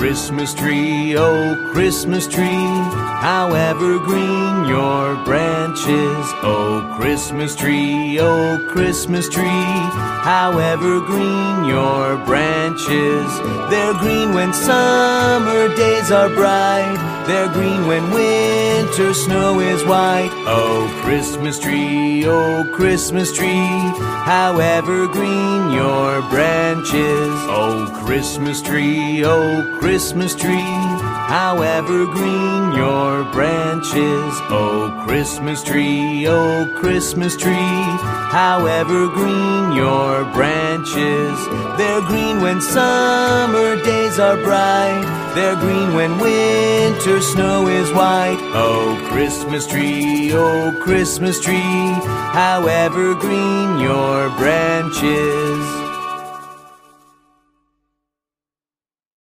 Christmas tree, oh Christmas tree, how evergreen your branches. Oh Christmas tree, oh Christmas tree, how evergreen your branches. They're green when summer days are bright. They're green when winter snow is white. Oh, Christmas tree, oh, Christmas tree, how evergreen your branches. Oh, Christmas tree, oh, Christmas tree, how evergreen your branches. Oh, Christmas tree, oh, Christmas tree, how evergreen your branches. They're green when summer days are bright. They're green when winter snow is white. Oh, Christmas tree, oh, Christmas tree, how evergreen your branches.